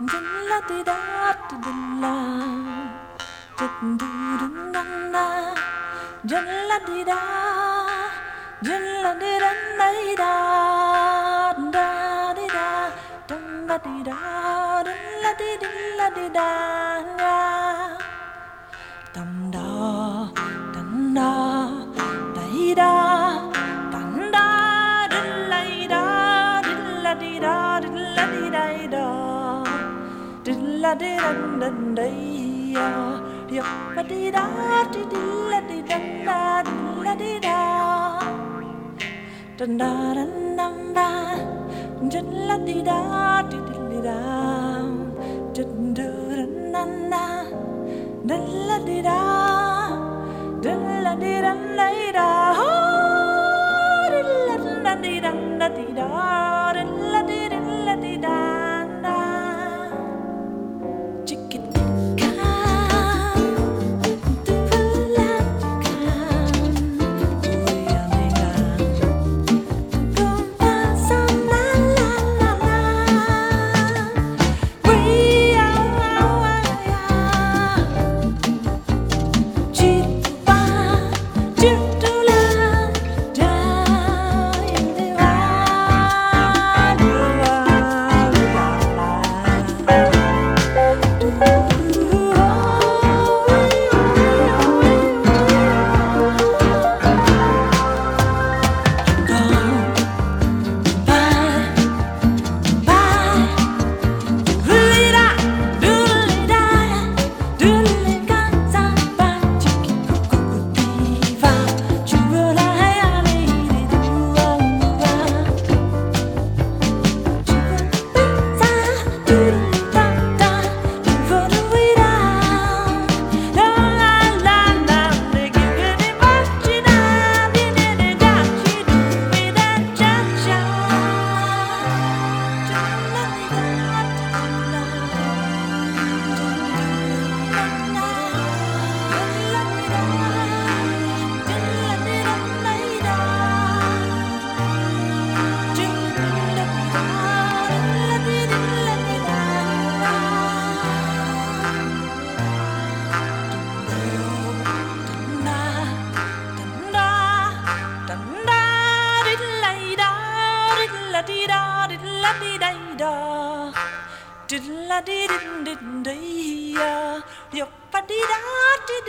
la di da di la di du da da la di da la di da da da di da la di da la di la di da dum da la di da da da ya ya ba di da di di la di da da la di da da da da da da da la di da di di da da da da da da la di da da la di da la da da la di da da di da diddla dee din din dee ya, yop a dee da dee